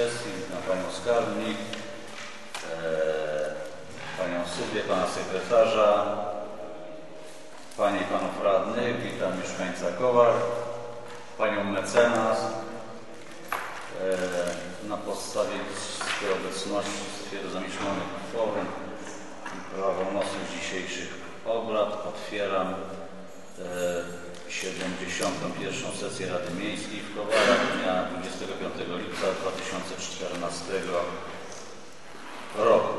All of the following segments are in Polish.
sesji, na Panią Skarbnik, e, Panią Sylwię, Pana Sekretarza, Panie i Panów Radnych, witam mieszkańca Kowar, Panią Mecenas. E, na podstawie swojej obecności stwierdzam, iż mamy kworum i prawomocność dzisiejszych obrad. Otwieram e, 71. sesję Rady Miejskiej w Kowarach dnia 25 lipca 2014 roku.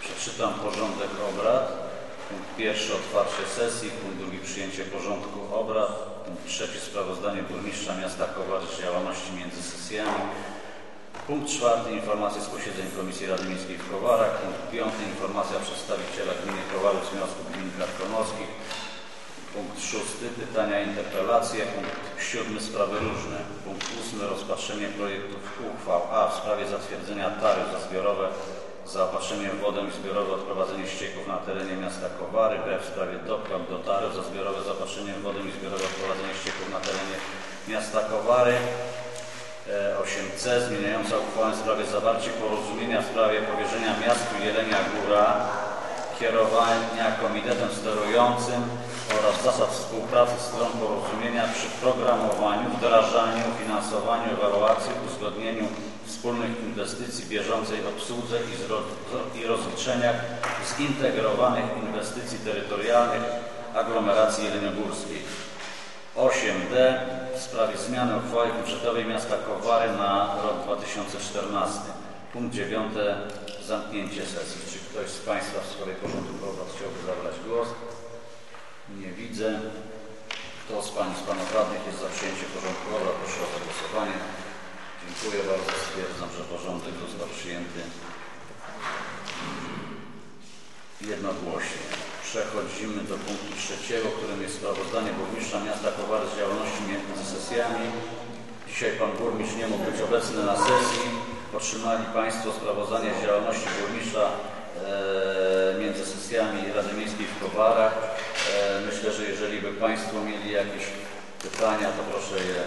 Przeczytam porządek obrad. Punkt pierwszy otwarcie sesji, punkt drugi przyjęcie porządku obrad, punkt trzeci sprawozdanie burmistrza miasta Kowary działalności między sesjami, punkt czwarty informacje z posiedzeń Komisji Rady Miejskiej w Kowarach, punkt piąty informacja przedstawiciela gminy Kowary z wniosku gminy Karkonoskich, Punkt szósty pytania, interpelacje. Punkt siódmy sprawy różne. Punkt ósmy rozpatrzenie projektów uchwał A w sprawie zatwierdzenia taryf za zbiorowe zaopatrzenie w wodę i zbiorowe odprowadzenie ścieków na terenie miasta Kowary. B w sprawie dopłat do taryf za zbiorowe zaopatrzenie w wodę i zbiorowe odprowadzenie ścieków na terenie miasta Kowary. 8c e, zmieniająca uchwałę w sprawie zawarcia porozumienia w sprawie powierzenia miastu Jelenia Góra kierowania komitetem sterującym oraz zasad współpracy stron porozumienia przy programowaniu, wdrażaniu, finansowaniu, ewaluacji, uzgodnieniu wspólnych inwestycji, bieżącej obsłudze i, rozliczeniach zintegrowanych inwestycji terytorialnych aglomeracji jeleniogórskiej. 8d w sprawie zmiany uchwały budżetowej miasta Kowary na rok 2014. Punkt 9. Zamknięcie sesji. Czy ktoś z Państwa w sprawie porządku obrad chciałby zabrać głos? Nie widzę. Kto z Pań z Panów Radnych jest za przyjęciem porządku obrad? Proszę o zagłosowanie. Dziękuję bardzo. Stwierdzam, że porządek został przyjęty jednogłośnie. Przechodzimy do punktu trzeciego, którym jest sprawozdanie burmistrza miasta Kowary z działalności między sesjami. Dzisiaj Pan Burmistrz nie mógł być obecny na sesji. Otrzymali Państwo sprawozdanie z działalności burmistrza e, między sesjami Rady Miejskiej w Kowarach. E, myślę, że jeżeli by Państwo mieli jakieś pytania, to proszę je e,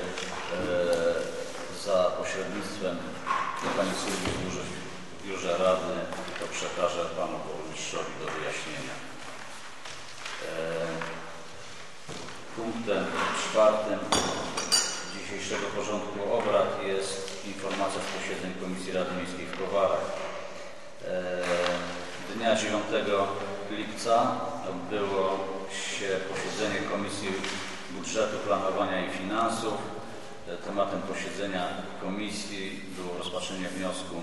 za pośrednictwem Pani Sylwii Biurze, Biurze Rady, to przekażę Panu Burmistrzowi do wyjaśnienia. E, punktem czwartym dzisiejszego porządku obrad jest informacja z posiedzeń Komisji Rady Miejskiej w Kowarach. Dnia 9 lipca się posiedzenie Komisji Budżetu, Planowania i Finansów. Tematem posiedzenia komisji było rozpatrzenie wniosku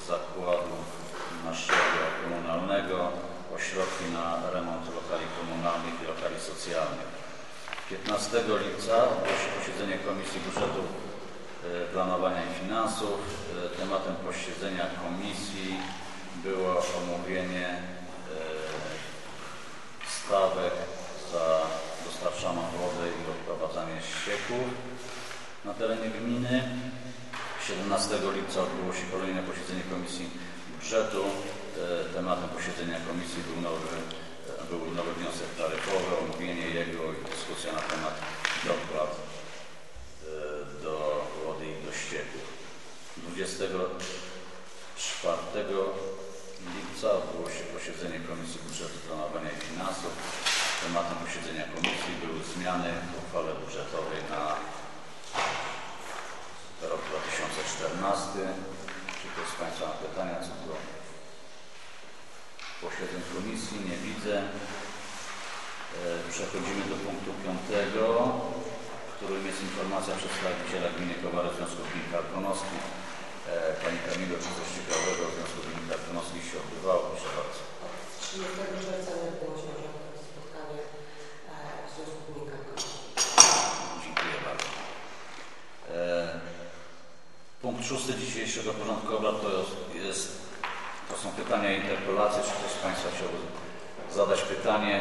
z zakładu naszego komunalnego o środki na remont lokali komunalnych i lokali socjalnych. 15 lipca się posiedzenie Komisji Budżetu, Planowania i Finansów. Tematem posiedzenia komisji było omówienie stawek za dostarczaną wodę i odprowadzanie ścieków na terenie gminy. 17 lipca odbyło się kolejne posiedzenie Komisji Budżetu. Tematem posiedzenia komisji był nowy, był nowy wniosek taryfowy, omówienie jego i dyskusja na temat dopłat e, do wody i do ścieków. 24 lipca odbyło się posiedzenie Komisji Budżetu Planowania i Finansów. Tematem posiedzenia komisji były zmiany w uchwale budżetowej na rok 2014. Czy ktoś z Państwa ma pytania co do posiedzeń komisji? Nie widzę. E, przechodzimy do punktu piątego, którym jest informacja przedstawiciela gminy Kowary Związku Gmin Karkonoskich. E, Pani Kamilo, czy coś ciekawego w Związku Gmin Karkonoskich się odbywało? Proszę bardzo. 30 czerwca nie odbyło się spotkanie e, w. Dziękuję bardzo. Punkt szósty dzisiejszego porządku obrad to, jest, to są pytania i interpelacje. Czy ktoś z Państwa chciałby zadać pytanie?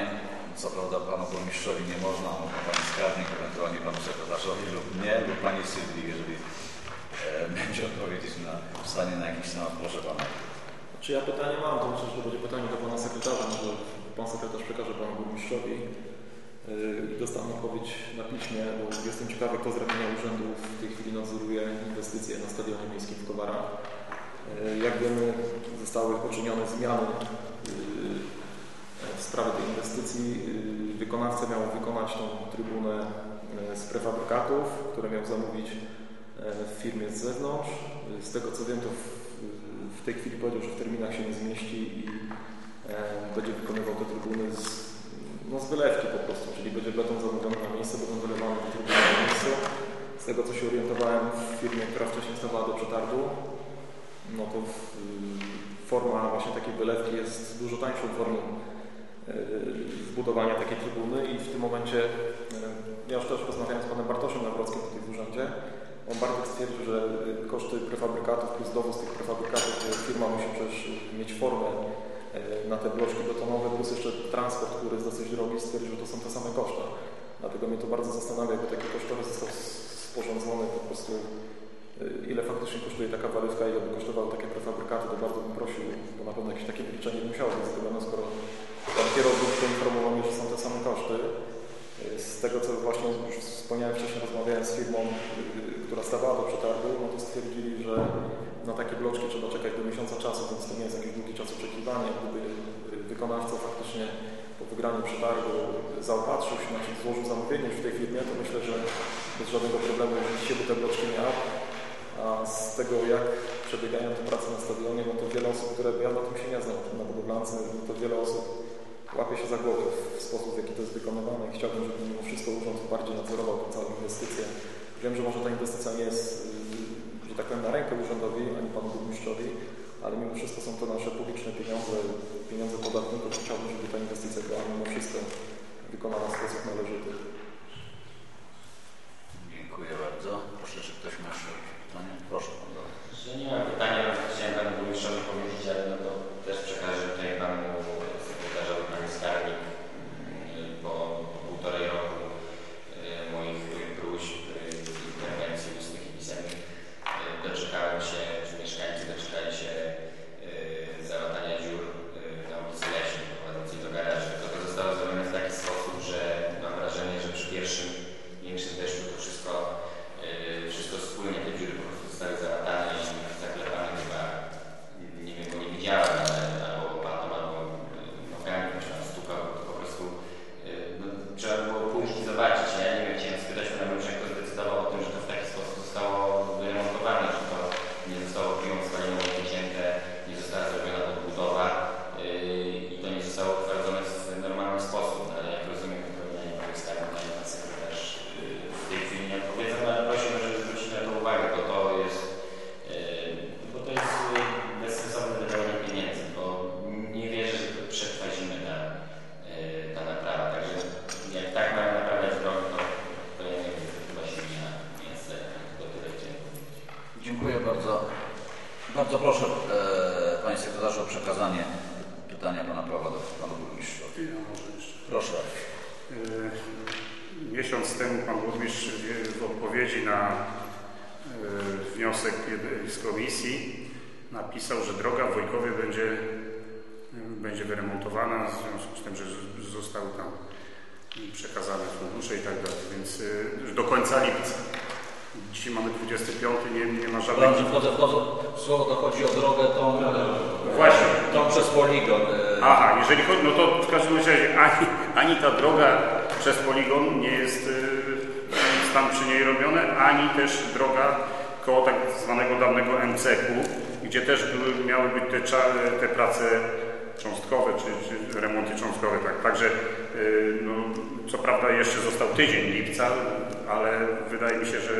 Co prawda Panu Burmistrzowi nie można, można Pani Skarbnik, ewentualnie Panu Sekretarzowi lub nie, lub Pani Sylwii, jeżeli e, będzie odpowiedzieć na stanie na jakiś temat. Proszę Pana. Czy ja pytanie mam, to myślę, że to będzie pytanie do Pana Sekretarza, może Pan Sekretarz przekaże Panu Burmistrzowi. Yy, i dostałem odpowiedź na piśmie, bo jestem ciekawy, kto z ramienia urzędu w tej chwili nadzoruje inwestycje na stadionie miejskim w Kowarach. Yy, Jak wiemy, zostały poczynione zmiany yy, w sprawie tej inwestycji. Yy, Wykonawca miał wykonać tą trybunę yy, z prefabrykatów, które miał zamówić yy, w firmie z zewnątrz. Yy, Z tego co wiem, to w, tej chwili powiedział, że w terminach się nie zmieści i yy, będzie wykonywał te trybuny z, no, z wylewki po prostu, czyli będzie beton zamówiony na miejsce, będą wylewane te trybuny na miejscu. Z tego co się orientowałem w firmie, która wcześniej stawała do przetargu, no to w, forma właśnie takiej wylewki jest dużo tańszą formą e, zbudowania takiej trybuny i w tym momencie e, ja już też rozmawiałem z panem Bartoszem Nawrockim tutaj w urzędzie. On Bartek stwierdził, że koszty prefabrykatów plus dowóz tych prefabrykatów, że firma musi przecież mieć formę e, na te bloczki betonowe, plus jeszcze transport, który jest dosyć drogi, stwierdził, że to są te same koszta. Dlatego mnie to bardzo zastanawia, jakby taki kosztorys został sporządzony po prostu y, ile faktycznie kosztuje taka walywka ile by kosztowały takie prefabrykaty, to bardzo bym prosił, bo na pewno jakieś takie wyliczenie musiało być zrobione, skoro pan kierownik poinformował mnie, że są te same koszty. Z tego, co właśnie już wspomniałem wcześniej, rozmawiałem z firmą, y, która stawała do przetargu, no to stwierdzili, że na takie bloczki trzeba czekać do miesiąca czasu, więc to nie jest jakiś długi czas oczekiwania. Gdyby wykonawca faktycznie po wygraniu przetargu zaopatrzył się, znaczy złożył zamówienie już w tej firmie, to myślę, że bez żadnego problemu dzisiaj by te bloczki miał. A z tego, jak przebiegają te prace na stadionie, no to wiele osób, które ja na tym się nie znam, na budowlance, to wiele osób łapie się za głowę w sposób, w jaki to jest wykonywane i chciałbym, żeby mimo wszystko urząd bardziej nadzorował tę całą inwestycję. Wiem, że może ta inwestycja nie jest, yy, że tak powiem, na rękę urzędowi, ani panu burmistrzowi, ale mimo wszystko są to nasze publiczne pieniądze, pieniądze podatników. Chciałbym, żeby ta inwestycja była mimo wszystko wykonana w sposób należyty. Dziękuję bardzo. Proszę, czy ktoś ma jeszcze pytanie? Proszę pan nie mam pytania, chciałem panu burmistrzowi powiedzieć, ale no to też przekażę tutaj panu sekretarzowi, panu skarbnik, mm, po półtorej roku y, moich próśb, y, interwencji ustnych i pisemnych y, doczekałem się, czy mieszkańcy doczekali się y, załatania dziur y, na ulicy Leśnej prowadzącej do garaży. To, to zostało zrobione w taki sposób, że mam wrażenie, że przy pierwszym większym deszczu to wszystko Yy, wszystko wspólnie te dziury po prostu zostały załatane i zaklepane chyba, nie wiem, bo nie widziałem, ale albo łopatą, albo yy, nogami, ktoś tam stukał, to po prostu yy, no, trzeba było pójść i zobaczyć. Ja nie wiem, chciałem spytać pana burmistrza, kto zdecydował o tym, że to w taki sposób zostało wyremontowane, że to nie zostało piłą spalinową wycięte, nie została zrobiona podbudowa yy, i to nie zostało utwardzone w normalny sposób, no, ale jak rozumiem, to pewnie nie pan skarbnik, ani pan sekretarz yy, w tej chwili nie odpowiedzą, ale prosiłbym, żeby zwrócić na to uwagę, bo to jest, yy, bo to jest yy, bezsensowne wydawanie pieniędzy, bo nie wierzę, że to przetrwa zimę ta, yy, ta naprawa, także jak tak mają naprawiać drogi, to, to ja nie wiem, chyba się nie, nie jest tylko tyle chciałem powiedzieć. Dziękuję bardzo. Bardzo proszę e, Panie Sekretarzu o przekazanie pytania Pana Prawa do Panu Burmistrzowi. Ja może jeszcze. Proszę. E, Miesiąc temu Pan Burmistrz w- w odpowiedzi na e, wniosek jednej z komisji droga w Wojkowie będzie, będzie wyremontowana w związku z tym, że zostały tam przekazane fundusze i tak dalej, więc e, do końca lipca. Dzisiaj mamy 25, nie, nie ma żadnych... Dobrze, wchodzę, wchodzę. Słowo to chodzi o drogę tą, Właśnie. tą przez poligon. e, Aha, jeżeli chodzi, no to w każdym razie ani, ani ta droga przez poligon nie jest y, tam przy niej robione, ani też droga koło tak zwanego dawnego MCK-u, gdzie też były, miały być te, te prace cząstkowe, czy, czy remonty cząstkowe. Tak. Także y, no, co prawda jeszcze został tydzień lipca, ale wydaje mi się, że,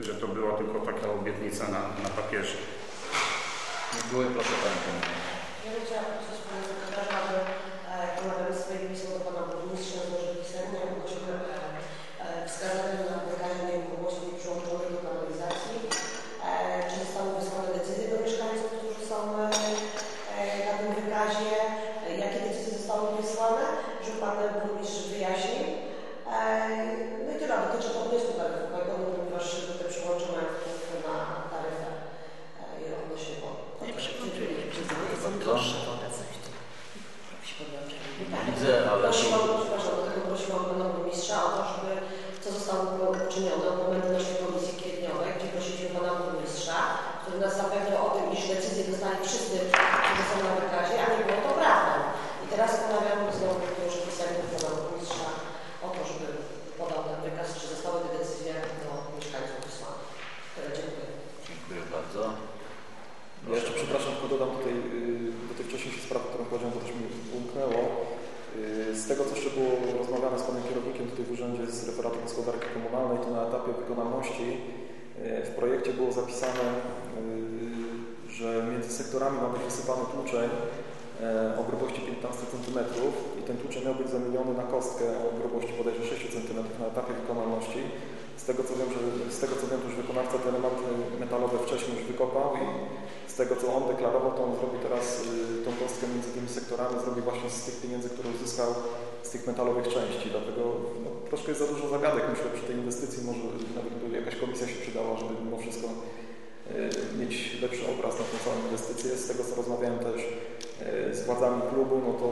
że to była tylko taka obietnica na, na papierze. Dziękuję, proszę Panie Komisarzu. Ja bym chciała prosić Pana Sekretarza, aby e, pomawiamy swoje pismo do Pana Burmistrza, złożył pisemnie, ogłosimy e, wskazane na wygranie nieruchomości nieprzyłączonej do kanalizacji. E, czy zostały wysłane decyzje do mieszkańców, którzy są e, e, na tym wykazie? E, jakie decyzje zostały wysłane? Żeby Pan Burmistrz wyjaśnił. E, no i tyle, dotyczy to wniosku taryfowego, no, ponieważ te przyłączone wpływ na taryfę e, i odnośnie wody. Nie przyłączyli, Dziękuję. przyznały, są droższe woda coś. co zostało uczynione od momentu naszej komisji kwietniowej, gdzie prosiliśmy pana burmistrza, który nas zapewniał o tym, iż decyzję dostali wszyscy, którzy są na wykazie, a nie było to prawdą. I teraz ponawiam znowu proszę pisać do pana burmistrza o to, żeby podał ten wykaz, czy zostały te decyzje do mieszkańców wysłane. Tyle, dziękuję. Dziękuję bardzo. Ja jeszcze przepraszam, tylko dodam tutaj y, do tej wcześniejszej sprawy, którą powiedziałem, to też mi umknęło. Y, Z tego, co jeszcze było rozmawiane z panem kierownikiem tutaj w urzędzie z referatu gospodarki komunalnej, to na etapie wykonalności y, w projekcie było zapisane, y, że między sektorami ma być wysypany tłuczeń e, o grubości 15 cm i ten tłuczeń miał być zamieniony na kostkę o grubości bodajże 6 cm na etapie wykonalności. Z tego co wiem, że z tego co wiem, to już wykonawca te elementy metalowe wcześniej już wykopał i z tego co on deklarował, to on zrobi teraz y, tą kostkę między tymi sektorami, zrobi właśnie z tych pieniędzy, które uzyskał z tych metalowych części. Dlatego no, troszkę jest za dużo zagadek, myślę, przy tej inwestycji może nawet by jakaś komisja się przydała, żeby mimo wszystko y, mieć lepszy obraz na tę całą inwestycję. Z tego co rozmawiałem też y, z władzami klubu, no to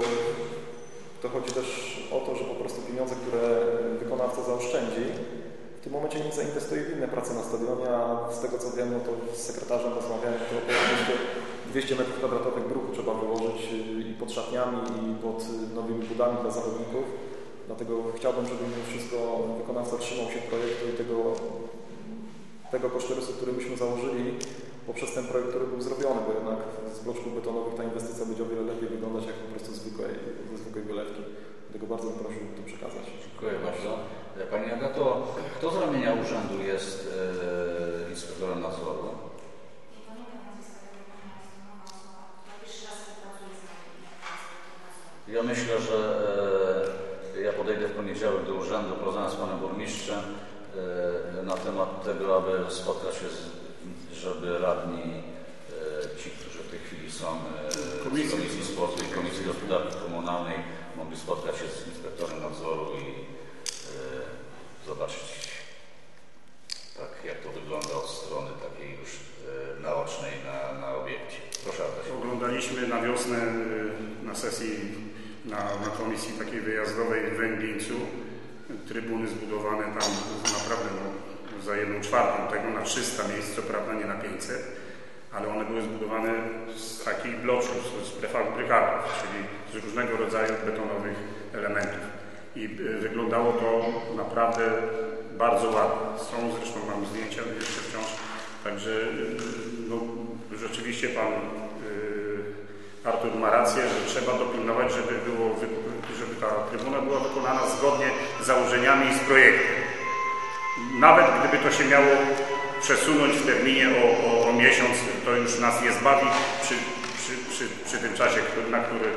to chodzi też o to, że po prostu pieniądze, które wykonawca zaoszczędzi, tym momencie nie zainwestuje w inne prace na stadionie, a z tego co wiem, no to z sekretarzem rozmawiałem, to około 200, 200 metrów kwadratowych bruku trzeba wyłożyć y, i pod szatniami, i pod y, nowymi budami dla zawodników. Dlatego chciałbym, żeby mimo wszystko wykonawca trzymał się projektu i tego, tego kosztorysu, który myśmy założyli poprzez ten projekt, który był zrobiony, bo jednak z bloczków betonowych ta inwestycja będzie o wiele lepiej wyglądać jak po prostu zwykłej, ze zwykłej wylewki. Dlatego bardzo bym prosił to przekazać. Dziękuję bardzo. Pani Agato, kto z ramienia urzędu jest e, inspektorem nadzoru? Ja myślę, że e, ja podejdę w poniedziałek do urzędu, porozmawiam z panem burmistrzem e, na temat tego, aby spotkać się, z, żeby radni, e, ci, którzy w tej chwili są e, z Komisji. Sportu i Komisji Gospodarki Komunalnej, mogli spotkać się z inspektorem nadzoru zobaczyć, tak, jak to wygląda od strony takiej już e, naocznej na, na obiekcie. Proszę Adaś. Oglądaliśmy na wiosnę y, na sesji na, na komisji takiej wyjazdowej w Węgieńcu trybuny zbudowane tam naprawdę no, za jedną czwartą tego na 300 miejsc, co prawda nie na 500, ale one były zbudowane z takich bloczków, z prefabrykatów, czyli z różnego rodzaju betonowych elementów. I y, wyglądało to naprawdę bardzo ładnie. Są zresztą mam zdjęcia jeszcze wciąż, także y, no, rzeczywiście pan y, Artur ma rację, że trzeba dopilnować, żeby, było, żeby ta trybuna była wykonana zgodnie z założeniami i z projektem. Nawet gdyby to się miało przesunąć w terminie o, o, o miesiąc, to już nas nie zbawi przy, przy, przy, przy tym czasie, który, na który,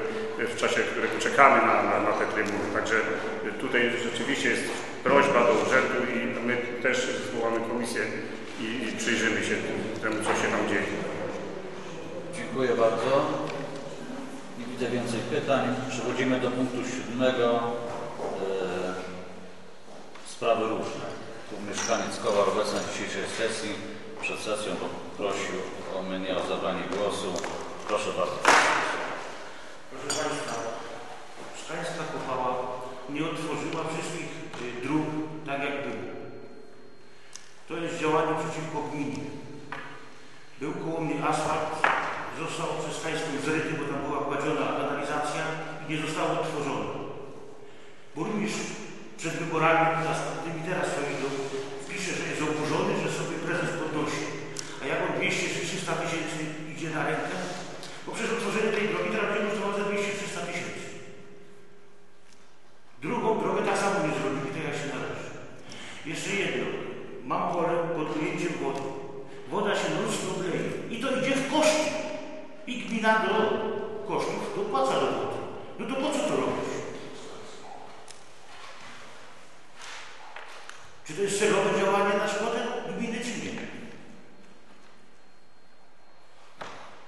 w czasie, którego czekamy na, na, na te trybuny. Także tutaj rzeczywiście jest prośba do urzędu i my też zwołamy komisję i, i przyjrzymy się temu, co się tam dzieje. Dziękuję bardzo. Nie widzę więcej pytań. Przechodzimy do punktu siódmego. E, sprawy różne. Tu mieszkaniec Kowar obecny na dzisiejszej sesji. Przed sesją poprosił o mnie o zabranie głosu. Proszę bardzo. Proszę Państwa, Szkańska Kopała nie otworzyła wszystkich y, dróg tak jak było. To jest działanie przeciwko gminie. Był koło mnie asfalt, został przez Szkańską zryty, bo tam była kładziona kanalizacja i nie zostało otworzone. Burmistrz przed wyborami, następnymi teraz idą, pisze, że jest oburzony, że sobie prezes podnosi. A jak on 200 czy 300 tysięcy idzie na rękę, bo przez otworzenie tej drogi teraz będzie kosztowało za 200-300 tysięcy. Drogę tak samo nie zrobili, tak jak się należy. Jeszcze jedno. Mam pole pod ujęciem wody. Woda się non-stop leje. I to idzie w koszty. I gmina do kosztów dopłaca do wody. No to po co to robisz? Czy to jest celowe działanie na szkodę gminy, czy nie?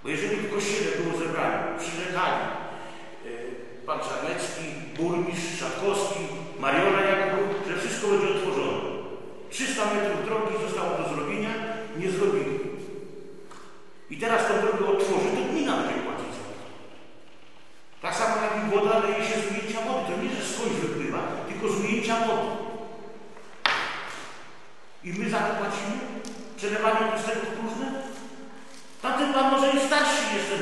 Bo jeżeli w kościele było zebranie, przyrzekali e, pan Czarnecki, burmistrz Szatkowski, Mariola Jakub, że wszystko będzie otworzone. 300 metrów drogi zostało do zrobienia, nie zrobili. I teraz tę drogę otworzy, to gmina będzie płacić za to. Tak samo jak i woda leje się z ujęcia wody. To nie, że skądś wypływa, tylko z ujęcia wody. I my za to płacimy? Przelewanie z tego w próżne? Tamten pan może jest starszy jeszcze.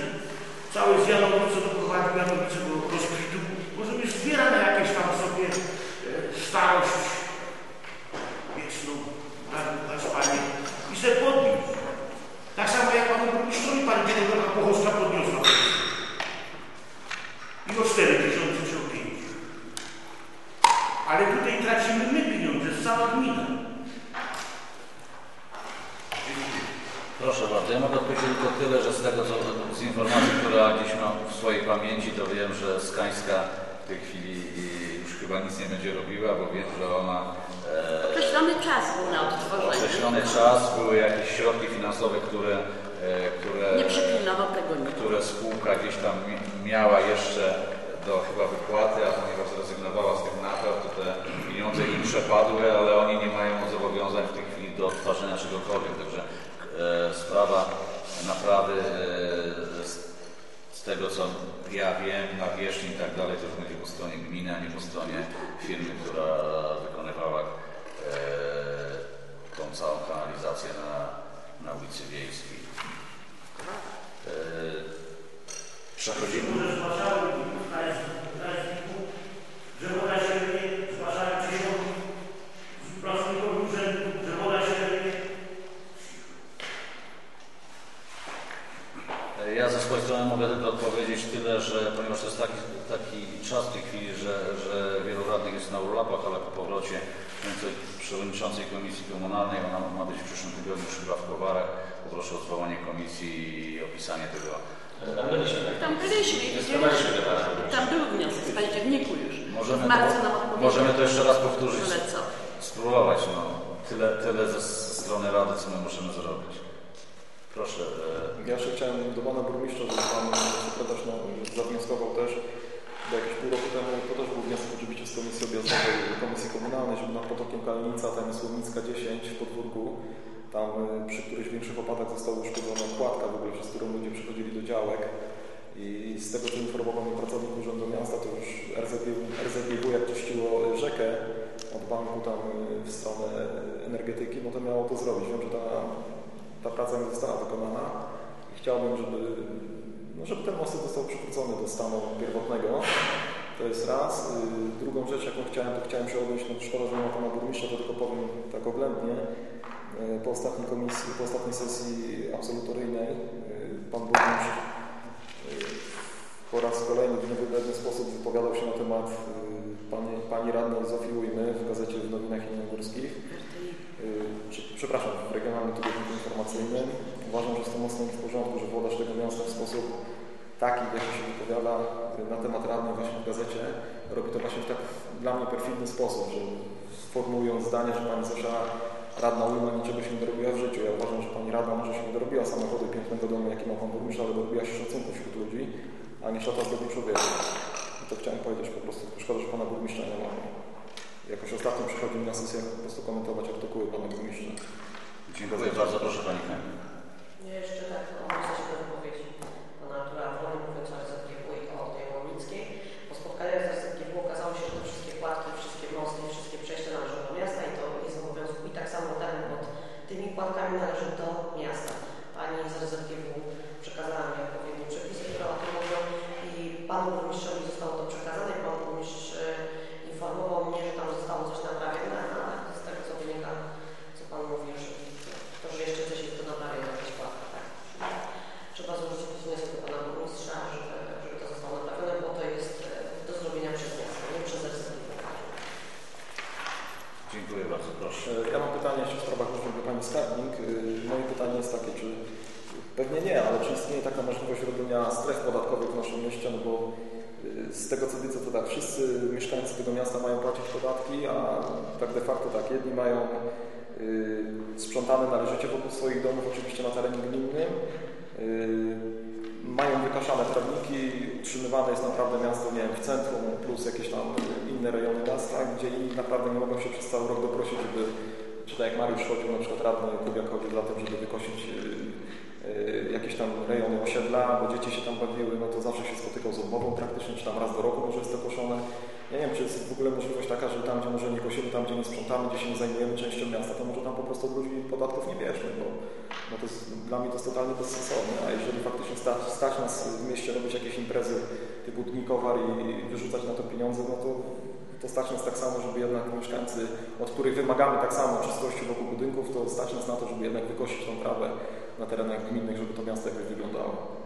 Cały z Janowic, co doprowadził Janowice do rozkwitu. Może mnie zbiera na jakieś tam sobie e, starość wieczną, tak, tak panie. I se podbił. Tak samo jak panu burmistrzowi pani Biedronka Pochowska podniosła. I o 4 tysiące czy o 5. Ale tutaj tracimy my pieniądze, cała gmina. Proszę bardzo, ja mogę odpowiedzieć tylko tyle, że z tego, co, z informacji, która gdzieś mam w swojej pamięci, to wiem, że Skańska w tej chwili już chyba nic nie będzie robiła, bo wiem, że ona e, Określony czas był na odtworzenie. określony czas, były jakieś środki finansowe, które, e, które, Nie przypilnował tego nikt. które spółka gdzieś tam mi- miała jeszcze do chyba wypłaty, a ponieważ zrezygnowała z tych napraw, to te pieniądze im przepadły, ale oni nie mają chwili do odtwarzania czegokolwiek. Także e, sprawa naprawy e, z, z tego co ja wiem, nawierzchni i tak dalej, to już będzie po stronie gminy, a nie po stronie firmy, która wykonywała e, tą całą kanalizację na, na ulicy Wiejskiej. E, przechodzimy. Że woda się leje, zgłaszają przysiągi z pracowników urzędu, że woda się leje. Ja ze swojej strony mogę tylko odpowiedzieć tyle, że ponieważ to jest taki, taki czas w tej chwili, że, że wielu radnych jest na urlopach, ale po powrocie przewodniczącej Komisji Komunalnej, ona ma być w przyszłym tygodniu chyba w Kowarach, poproszę o zwołanie komisji i opisanie tego. Tam byliśmy, tak? Tam byliśmy pana. Tam był wniosek z październiku już. Możemy w marcu to, możemy to jeszcze raz powtórzyć, Ale co? spróbować. No. Tyle, tyle ze, ze strony Rady, co my możemy zrobić. Proszę. e, Ja jeszcze chciałem do Pana Burmistrza, żeby Pan sekretarz no, zawnioskował też, bo jakieś pół roku temu to też był wniosek oczywiście z Komisji Objazdowej Komisji Komunalnej, żeby nad potokiem Kalnica, tam jest Słownicka 10 w podwórku, tam y, przy którychś większych opadach została uszkodzona kładka w ogóle, przez którą ludzie przechodzili do działek. I z tego, co informował mnie pracownik Urzędu Miasta, to już RZGW jak czyściło rzekę od banku tam y, w stronę energetyki, no to miało to zrobić. Wiem, że ta, ta praca nie została wykonana i chciałbym, żeby, no, żeby ten most został przywrócony do stanu pierwotnego. To jest raz. Y, Drugą rzecz, jaką chciałem, to chciałem się odnieść, no szkoda, że nie ma Pana Burmistrza, to tylko powiem tak oględnie. Y, Po ostatniej komisji, po ostatniej sesji absolutoryjnej y, Pan Burmistrz po raz kolejny w niewybredny sposób wypowiadał się na temat pani, pani radnej Zofii Ujmy w gazecie w Nowinach. Y, czy- Przepraszam, w Regionalnym Tygodniku Informacyjnym. Uważam, że jest to mocno nie w porządku, że włodarz tego miasta w sposób taki, w jaki się wypowiada y, na temat radnej właśnie w gazecie, robi to właśnie w tak dla mnie perfidny sposób, że formułując zdanie, że pani Zosia radna Ujma niczego się nie dorobiła w życiu. Ja uważam, że pani radna może się nie dorobiła samochodu pięknego domu, jaki ma pan burmistrz, ale dorobiła się szacunku wśród ludzi, a nie szata zdobi człowieka. I to chciałem powiedzieć po prostu. Szkoda, że pana burmistrza nie ma. Jakoś ostatnio przychodzi mi na sesjach po prostu komentować artykuły pana burmistrza. Dziękuję bardzo. Proszę Pani. Ja jeszcze tak odniosę się do wypowiedzi pana Artura Wrony, mówiąc o RZGW i o tej Łomnickiej. Po spotkaniach z RZGW okazało się, że te wszystkie płatki, wszystkie mosty, wszystkie przejścia należą do miasta i to jest w obowiązku. I tak samo teren pod tymi płatkami należy do miasta. Pani z RZGW przekazała mi odpowiednie przepisy, które o tym mówią i panu burmistrzowi zostało to przekazane i pan burmistrz e, informował mnie, że tam zostało coś naprawione, ale z tego co wynika, co pan mówi, że to, że jeszcze coś jest do naprawienia na jakichś płatkach, tak? Trzeba złożyć wniosek do pana burmistrza, żeby, żeby to zostało naprawione, bo to jest e, do zrobienia przez miasto, nie przez RZGW. Dziękuję bardzo. Proszę. E, Ja mam pytanie jeszcze w sprawach różnych do Pani Skarbnik. E, Moje pytanie jest takie, czy pewnie nie, ale czy istnieje taka możliwość robienia stref podatkowych w naszym mieście, no bo e, z tego co widzę, to tak, wszyscy mieszkańcy tego miasta mają płacić podatki, a tak de facto tak, jedni mają e, sprzątane należycie wokół swoich domów, oczywiście na terenie gminnym, e, mają wykaszane trawniki, utrzymywane jest naprawdę miasto, nie wiem, w centrum plus jakieś tam inne rejony miasta, gdzie inni naprawdę nie mogą się przez cały rok doprosić, żeby, czy tak jak Mariusz chodził, na przykład radny Kubiak chodził za tym, żeby wykosić yy, Y, jakieś tam rejony osiedla, bo dzieci się tam bawiły, no to zawsze się spotykał z odmową praktycznie, czy tam raz do roku może jest to koszone. Ja nie wiem, czy jest w ogóle możliwość taka, że tam, gdzie może nie kosimy, tam, gdzie nie sprzątamy, gdzie się nie zajmujemy częścią miasta, to może tam po prostu od ludzi podatków nie bierzmy, bo no to jest, dla mnie to jest totalnie bezsensowne. A jeżeli faktycznie stać, stać nas w mieście robić jakieś imprezy typu dni kowar i wyrzucać na to pieniądze, no to to stać nas tak samo, żeby jednak mieszkańcy, od których wymagamy tak samo czystości wokół budynków, to stać nas na to, żeby jednak wykosić tą trawę na terenach gminnych, żeby to miasto jakoś wyglądało.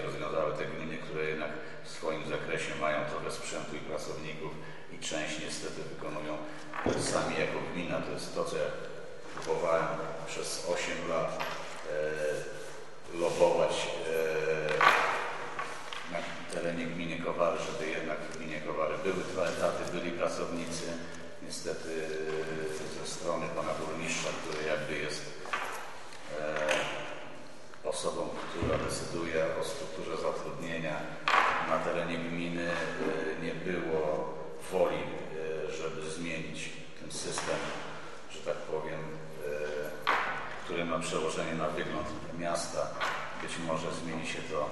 rozwiązały te gminy, które jednak w swoim zakresie mają trochę sprzętu i pracowników i część niestety wykonują sami jako gmina. To jest to, co ja próbowałem przez 8 lat e, lobować e, na terenie gminy Kowary, żeby jednak w gminie Kowary były dwa etaty, byli pracownicy. Niestety e, ze strony pana burmistrza, który jakby jest e, osobą, która decyduje o woli, e, żeby zmienić ten system, że tak powiem, e, który ma przełożenie na wygląd miasta. Być może zmieni się to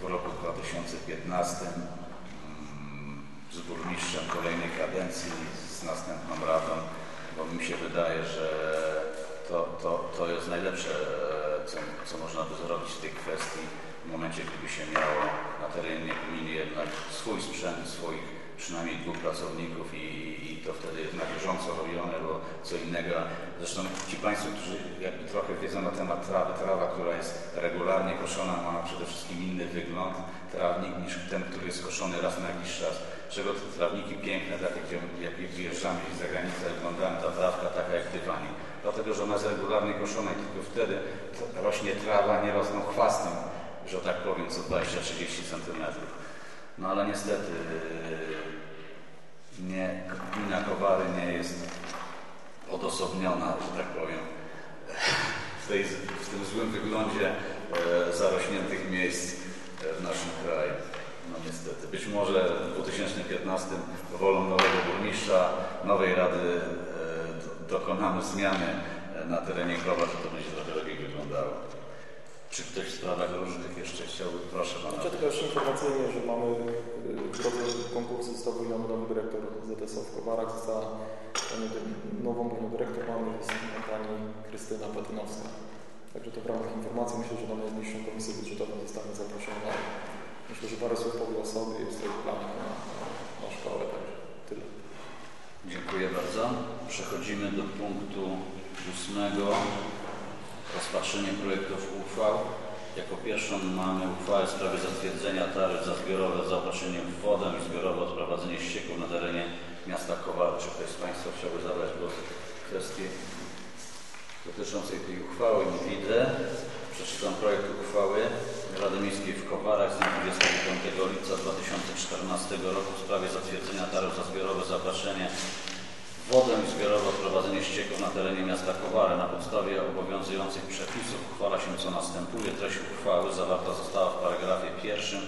w roku 2015 mm, z burmistrzem kolejnej kadencji, z następną radą, bo mi się wydaje, że to, to, to jest najlepsze, e, co, co można by zrobić w tej kwestii w momencie, gdyby się miało na terenie gminy jednak swój sprzęt, swoich przynajmniej dwóch pracowników i, i to wtedy jest na bieżąco robione, bo co innego. Zresztą ci Państwo, którzy jakby trochę wiedzą na temat trawy, trawa, która jest regularnie koszona, ma przede wszystkim inny wygląd, trawnik, niż ten, który jest koszony raz na jakiś czas. Czego te trawniki piękne, takie, gdzie jak wyjeżdżamy za granicę, oglądałem ta trawka taka jak dywanik. Dlatego, że ona jest regularnie koszona i tylko wtedy rośnie trawa, nie rosną chwastem, że tak powiem, co 20-30 centymetrów. No ale niestety nie, gmina Kowary nie jest odosobniona, że tak powiem, w, tej, w tym złym wyglądzie e, zarośniętych miejsc e, w naszym kraju. No niestety. Być może w 2015 wolą nowego burmistrza, nowej rady e, do- dokonamy zmiany e, na terenie Kowar, że to będzie trochę lepiej wyglądało. Czy ktoś w sprawach różnych jeszcze chciałby? Proszę Pana. Znaczy tylko jeszcze informacyjnie, że mamy y, w drodze konkursu został wybrany nowy dyrektor ZSO w Kowarach. Została nową panią dyrektor mamy jest pani Krystyna Patynowska. Także to w ramach informacji myślę, że na najbliższą komisję budżetową zostanie zaproszona. Myślę, że parę słów powie o sobie, jest to plan na, na szkołę, także tyle. Dziękuję bardzo. Przechodzimy do punktu ósmego. Rozpatrzenie projektów uchwał. Jako pierwszą mamy uchwałę w sprawie zatwierdzenia taryf za zbiorowe zaopatrzenie w wodę i zbiorowe odprowadzenie ścieków na terenie miasta Kowal. Czy ktoś z Państwa chciałby zabrać głos w kwestii dotyczącej tej uchwały? Nie widzę. Przeczytam projekt uchwały Rady Miejskiej w Kowarach z dnia 25 lipca 2014 roku w sprawie zatwierdzenia taryf za zbiorowe zaopatrzenie wodę i zbiorowe odprowadzenie ścieków na terenie miasta Kowary. Na podstawie obowiązujących przepisów uchwala się co następuje. Treść uchwały zawarta została w paragrafie pierwszym.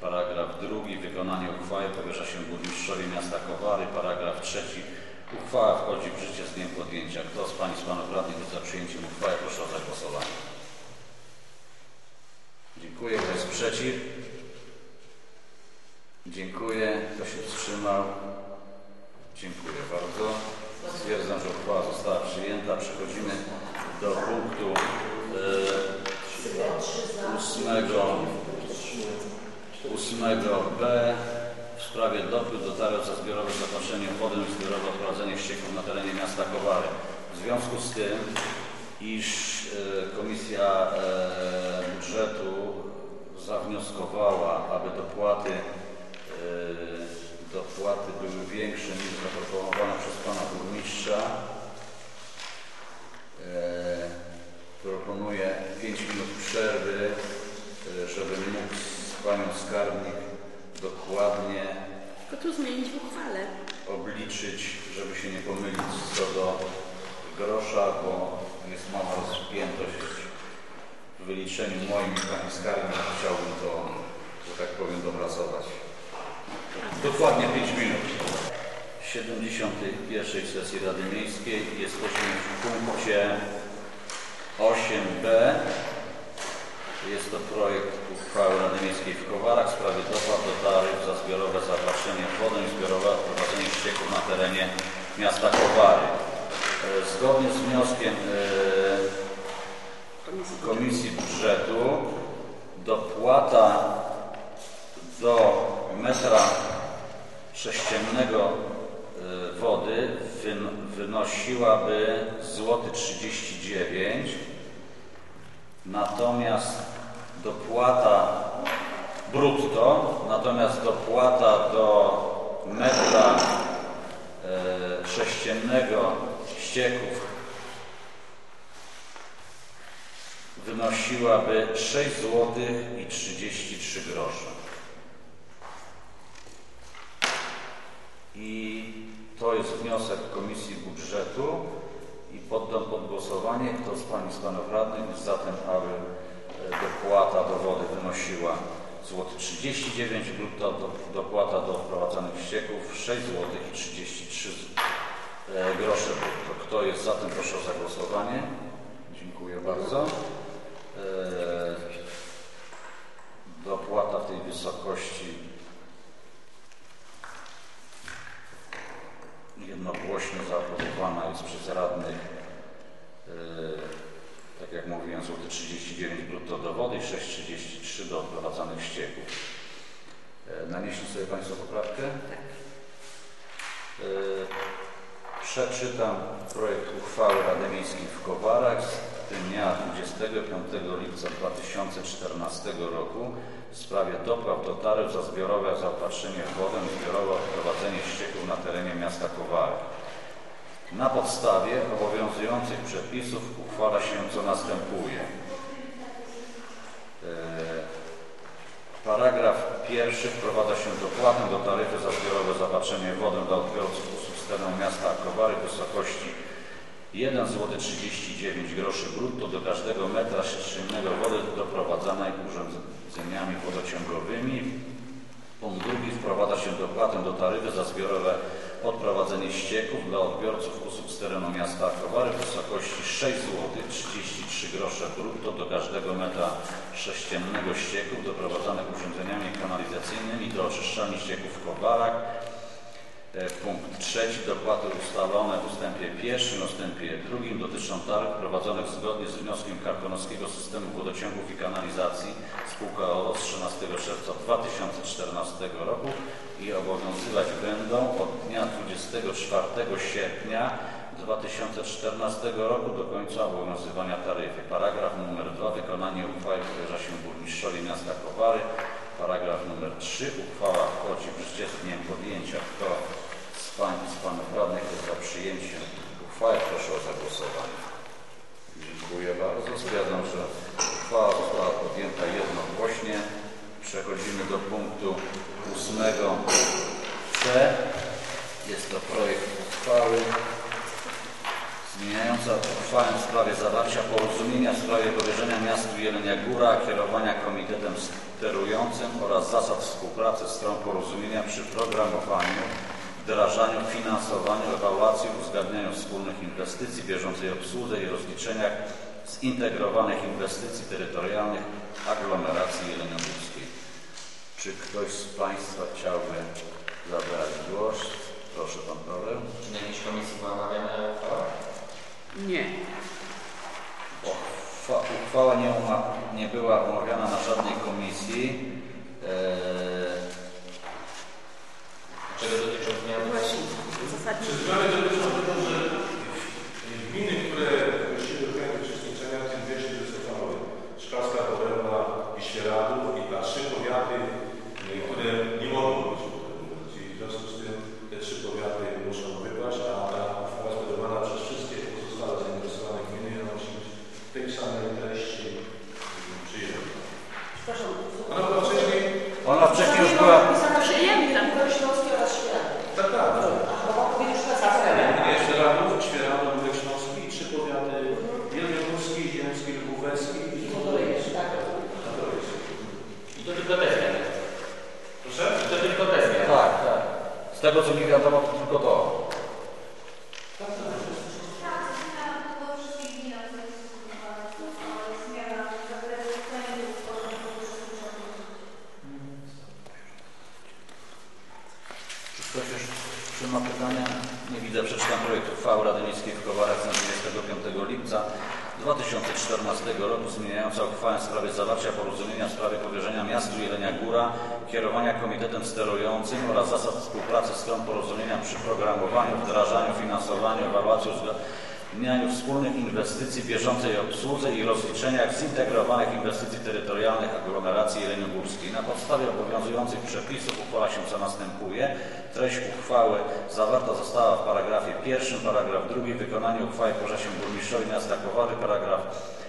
Paragraf drugi. Wykonanie uchwały powierza się burmistrzowi miasta Kowary. Paragraf trzeci. Uchwała wchodzi w życie z dniem podjęcia. Kto z Pani z Panów Radnych jest za przyjęciem uchwały? Proszę o zagłosowanie. Dziękuję. Kto jest przeciw? Dziękuję. Kto się wstrzymał? Dziękuję bardzo. Stwierdzam, że uchwała została przyjęta. Przechodzimy do punktu e, ósmego, ósmego B w sprawie dopłat do taryf za zbiorowe zaopatrzenie wody i zbiorowe odprowadzenie ścieków na terenie miasta Kowary. W związku z tym, iż e, Komisja e, Budżetu zawnioskowała, aby dopłaty dopłaty były większe niż zaproponowane przez Pana Burmistrza. E, proponuję 5 minut przerwy, e, żeby mógł Panią Skarbnik dokładnie Tylko tu zmienić w uchwale. obliczyć, żeby się nie pomylić co do grosza, bo jest mała rozpiętość w wyliczeniu moim i Pani Skarbnik. Chciałbym to, że tak powiem, dopracować. Dokładnie 5 minut. 71 sesji Rady Miejskiej. Jesteśmy w punkcie 8b. Jest to projekt uchwały Rady Miejskiej w Kowarach w sprawie dopłat do taryf za zbiorowe zaopatrzenie w wodę i zbiorowe odprowadzenie ścieków na terenie miasta Kowary. E, Zgodnie z wnioskiem e, Komisji. Komisji Budżetu dopłata do metra sześciennego y, wody wyn- wynosiłaby złoty 39 natomiast dopłata brutto, natomiast dopłata do metra y, sześciennego ścieków wynosiłaby 6 zł i 33 grosze. I to jest wniosek Komisji Budżetu i poddam pod głosowanie. Kto z Pani z Panów Radnych jest za tym, aby e, dopłata do wody wynosiła złoty 39 brutto, do, dopłata do wprowadzanych ścieków 6 zł i 33 e, grosze brutto. Kto jest za tym, proszę o zagłosowanie. Dziękuję bardzo. E, Dopłata w tej wysokości jednogłośnie zaaprobowana jest przez radnych, e, tak jak mówiłem, złoty 39 brutto do wody i 6,33 do odprowadzanych ścieków. E, Nanieśli sobie Państwo poprawkę? Tak. Yy, Przeczytam projekt uchwały Rady Miejskiej w Kowarach dnia 25 lipca 2014 roku w sprawie dopłat do taryf za zbiorowe zaopatrzenie w wodę i zbiorowe odprowadzenie ścieków na terenie miasta Kowary. Na podstawie obowiązujących przepisów uchwala się co następuje. Yy, Paragraf pierwszy wprowadza się dopłatę do taryfy za zbiorowe zaopatrzenie w wodę dla odbiorców usług z terenu miasta Kowary w wysokości 1 zł 39 groszy brutto do każdego metra sześciennego wody doprowadzanej urządzeniami wodociągowymi. Punkt drugi wprowadza się dopłatę do taryfy za zbiorowe odprowadzenie ścieków dla odbiorców usług z terenu miasta Kowary w wysokości 6 zł 33 grosze brutto do każdego metra sześciennego ścieków doprowadzanych urządzeniami kanalizacyjnymi do oczyszczalni ścieków w Kowarach. E, Punkt trzeci. Dopłaty ustalone w ustępie pierwszym ustępie drugim dotyczą taryf prowadzonych zgodnie z wnioskiem Karkonoskiego Systemu Wodociągów i Kanalizacji Spółka ORO z 13 czerwca 2014 roku i obowiązywać będą od dnia 24 sierpnia 2014 roku do końca obowiązywania taryfy. Paragraf numer 2. Wykonanie uchwały powierza się burmistrzowi miasta Kowary. Paragraf numer 3. Uchwała wchodzi w życie z dniem podjęcia. Kto pań i panów radnych jest za przyjęciem uchwały? Proszę o zagłosowanie. Dziękuję bardzo. Stwierdzam, że uchwała została podjęta jednogłośnie. Przechodzimy do punktu ósmego C. Jest to projekt uchwały zmieniająca uchwałę w sprawie zawarcia porozumienia w sprawie powierzenia miastu Jelenia Góra kierowania komitetem sterującym oraz zasad współpracy stron porozumienia przy programowaniu, wdrażaniu, finansowaniu, ewaluacji, uzgadnianiu wspólnych inwestycji, bieżącej obsłudze i rozliczeniach zintegrowanych inwestycji terytorialnych aglomeracji jeleniogórskiej. Czy ktoś z Państwa chciałby zabrać głos? Proszę Pan Paweł. Czy na jakiejś komisji była omawiana uchwała? Nie. Uchwa- Uchwała nie, nie była omawiana na żadnej komisji. Eee, Czego dotyczą zmiany? Właśnie. Zasadniczo. Czy zmiany dotyczą tego, że gminy, które puściły do kręgu przesunięcia, tym dwie się wycofały. Szklarska, Podobna i Świeradów i a trzy powiaty, y, które nie mogą być I w związku z tym te trzy powiaty muszą wypaść, a ta uchwała skierowana przez wszystkie pozostałe zainteresowane gminy i ona musi być tej samej treści y, przyjęta. Przepraszam. Ona była wcześniej, ona wcześniej już była. Przyjęta. Województwo Śląskie oraz Światło. tak, tak. A bo powiedzieć, że tak. Nie, Świeradów, Świeradów, Wójek Śląski i trzy powiaty Wielkogórski, Ziemski, Lubówecki i To to jest, tak. I to tylko te zmiany. Proszę? I to tylko te zmiany. Tak, tak. Z tego co mi wiadomo, to tylko to. Tak, zmiana do wszystkich gmin, które są zmiana zakresu trendu w porządku Czy ktoś jeszcze ma pytania? Nie widzę. Przeczytam projekt uchwały Rady Miejskiej w Kowarach z dnia 25 lipca 2014 roku zmieniająca uchwałę w sprawie zawarcia porozumienia w sprawie powierzenia miastu Jelenia Góra kierowania komitetem sterującym oraz zasad współpracy stron porozumienia przy programowaniu, wdrażaniu, finansowaniu, ewaluacji, uzgadnianiu wspólnych inwestycji, bieżącej obsłudze i rozliczeniach zintegrowanych inwestycji terytorialnych aglomeracji jeleniogórskiej. Na podstawie obowiązujących przepisów uchwala się co następuje. Treść uchwały zawarta została w paragrafie pierwszym, paragraf drugi. Wykonanie uchwały porze się burmistrzowi miasta Kowary. Paragraf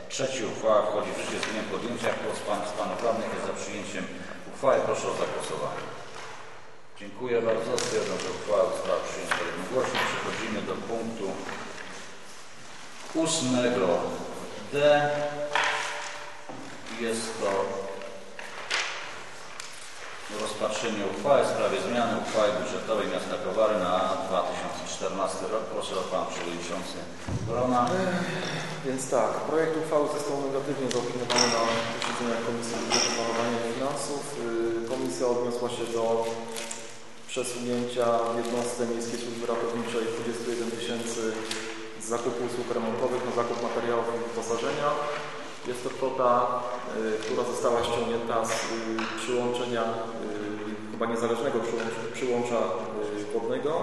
trzeci. Uchwała wchodzi w życie z dniem podjęcia. Kto z Pan z Panów Radnych jest za przyjęciem uchwały? Proszę o zagłosowanie. Dziękuję bardzo. Stwierdzam, że uchwała została przyjęta jednogłośnie. Przechodzimy do punktu ósmego D. Jest to rozpatrzenie uchwały w sprawie zmiany uchwały budżetowej miasta Kowary na 2014 rok. Proszę o Pan Przewodniczący Brona. Więc tak, projekt uchwały został negatywnie zaopiniowany na posiedzeniach Komisji Budżetu Planowania i Finansów. Komisja odniosła się do przesunięcia w jednostce Miejskiej Służby Ratowniczej 21 tysięcy z zakupu usług remontowych na zakup materiałów i wyposażenia. Jest to kwota, y, która została ściągnięta z y, przyłączenia y, chyba niezależnego przyłącz- przyłącza wodnego.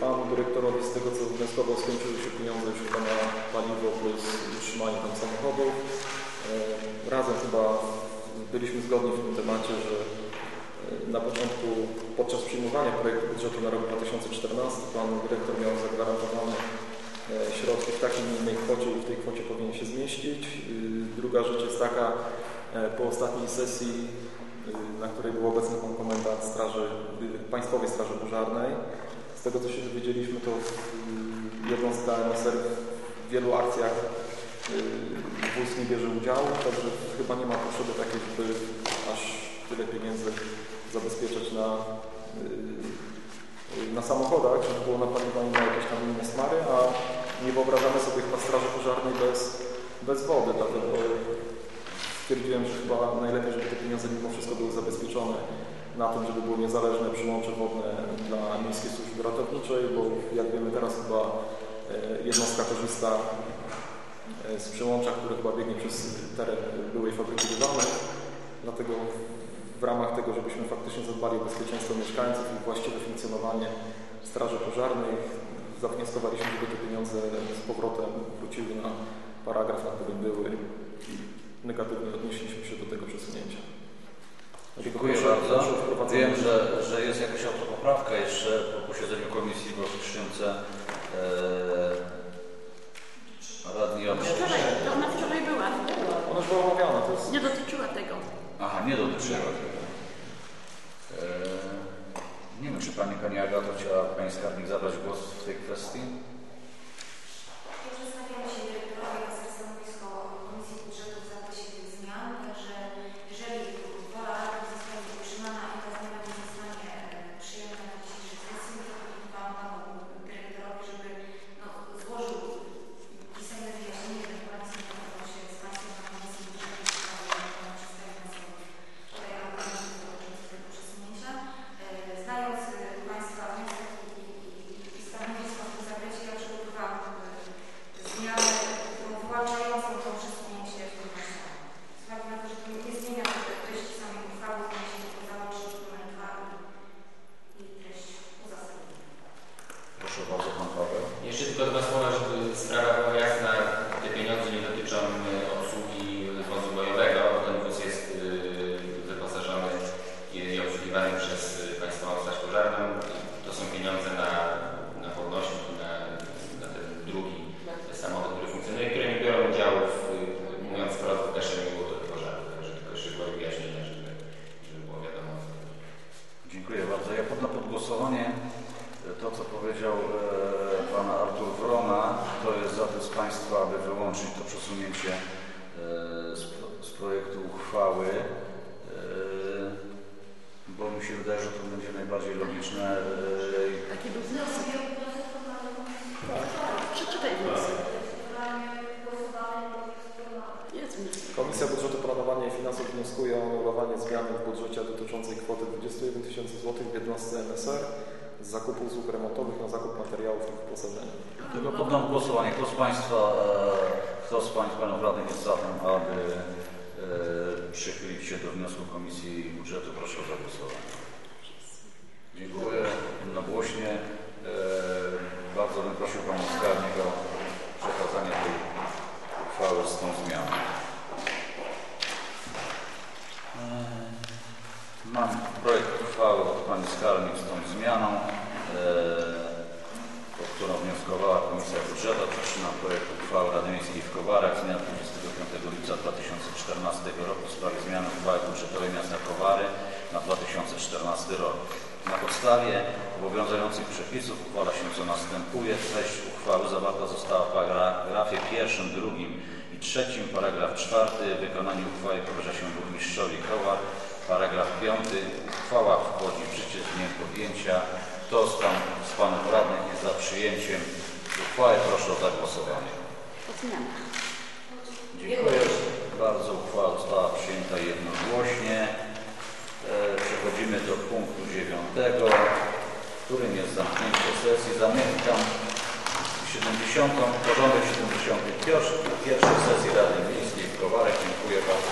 Panu dyrektorowi z tego co wnioskował skończyły się pieniądze już chyba na paliwo plus utrzymanie tam samochodów. Razem chyba byliśmy zgodni w tym temacie, że na początku podczas przyjmowania projektu budżetu na rok 2014 pan dyrektor miał zagwarantowane e, środki w takiej innej kwocie i w tej kwocie powinien się zmieścić. Y, Druga rzecz jest taka, e, po ostatniej sesji, y, na której był obecny pan komendant Straży, y, Państwowej Straży Pożarnej, z tego co się dowiedzieliśmy, to y, jednostka MSR w wielu akcjach wóz nie bierze udziału, także chyba nie ma potrzeby takiej, żeby aż tyle pieniędzy zabezpieczać na, y, na samochodach, żeby było napaliwanie na jakieś tam inne smary, a nie wyobrażamy sobie chyba straży pożarnej bez, bez wody, dlatego stwierdziłem, że chyba najlepiej, żeby te pieniądze mimo wszystko były zabezpieczone na tym, żeby było niezależne przyłącze wodne dla Miejskiej Służby Ratowniczej, bo jak wiemy teraz chyba e, jednostka korzysta e, z przyłącza, który chyba biegnie przez teren byłej fabryki dywanek. Dlatego w ramach tego, żebyśmy faktycznie zadbali o bezpieczeństwo mieszkańców i właściwe funkcjonowanie Straży Pożarnej, zawnioskowaliśmy, żeby te pieniądze z powrotem wróciły na paragraf, na którym były i negatywnie odnieśliśmy się do tego przesunięcia. Dziękuję Proszę- bardzo. proszę. Wiem, że, że jest jakaś autopoprawka jeszcze po posiedzeniu komisji, bo w skrzynce e, radni od... Wczoraj, ona wczoraj była. Ona już była omawiana, to jest Nie dotyczyła tego. Aha, nie dotyczyła tego. E, nie wiem, czy Pani Pani Agato chciała Pani Skarbnik zabrać głos w tej kwestii? Ja przedstawiam się dyrektorowi oraz stanowisko Komisji Budżetu w zakresie tych zmian, także jeżeli wola Rady zostanie utrzymana i ta zmiana nie zostanie e, przyjęta na dzisiejszej sesji, to proponowałam panu dyrektorowi, żeby no, złożył pisemne wyjaśnienie, ewentualnie skontaktował się z Państwem na Komisji Budżetu w sprawie, jak przedstawił Państwu tutaj argumenty dotyczące tego przesunięcia. E, Znając e, Państwa wniosek i, i, i stanowisko w tym zakresie, ja przygotowałam e, zmianę uwłaszczającą to przesunięcie w tym miejscu. Z uwagi na to, że to nie zmienia treści samej uchwały, to się tylko załączy dokument 2 i, i treść uzasadnienia. Proszę bardzo, Pan Paweł. Jeszcze tylko dwa słowa, żeby sprawa była jasna. Te pieniądze nie dotyczą y, obsługi wozu bojowego. Ten wóz jest y, wyposażony i i obsługiwany przez y, Państwową Straż Pożarną. To są pieniądze na, na podnośnik, na, na ten drugi samochód, który funkcjonuje, które nie biorą udziału w, y, mówiąc wprost, w gaszeniu pożaru. Także tylko jeszcze było wyjaśnienie, żeby, żeby było wiadomo. o co chodzi. Dziękuję bardzo. Ja poddam pod głosowanie e, to, co powiedział e, Pan Artur Wrona. To jest zapis Państwa, aby wyłączyć to przesunięcie e, z, pro- z projektu uchwały, e, bo mi się wydaje, że to będzie najbardziej logiczne. e, Taki był wniosek. Przeczytaj wniosek. Jest wniosek. Komisja Budżetu Planowania i Finansów wnioskuje o anulowanie zmiany w budżecie dotyczącej kwoty 21 tysięcy złotych w jednostce MSR z zakupu usług remontowych na zakup materiałów i wyposażenia. Tylko poddam głosowanie. Kto z Państwa, e, kto z Państwa Panów Radnych jest za tym, aby e, przychylić się do wniosku Komisji Budżetu? Proszę o zagłosowanie. Dziękuję. Jednogłośnie. E, bardzo bym prosił Panią Skarbnik o przekazanie tej uchwały z tą zmianą. E, Mam projekt uchwały od Pani Skarbnik z tą zmianą. E, o którą wnioskowała Komisja Budżetu. Przeczytam projekt Rady Miejskiej w Kowarach z dnia 25 lipca 2014 roku w sprawie zmiany uchwały budżetowej miasta Kowary na 2014 rok. Na podstawie obowiązujących przepisów uchwala się co następuje. Treść uchwały zawarta została w paragrafie pierwszym, drugim i trzecim. Paragraf czwarty. Wykonanie uchwały powierza się burmistrzowi Kowar. Paragraf piąty. Uchwała wchodzi w życie z dniem podjęcia. Kto z, pan, z Panów Radnych jest za przyjęciem uchwały? Proszę o zagłosowanie. Zmiana. Dziękuję bardzo. Uchwała została przyjęta jednogłośnie. E, przechodzimy do punktu dziewiątego, którym jest zamknięcie sesji. Zamykam 70. porządek 71. pierwszej sesji Rady Miejskiej w Kowarach. Dziękuję bardzo.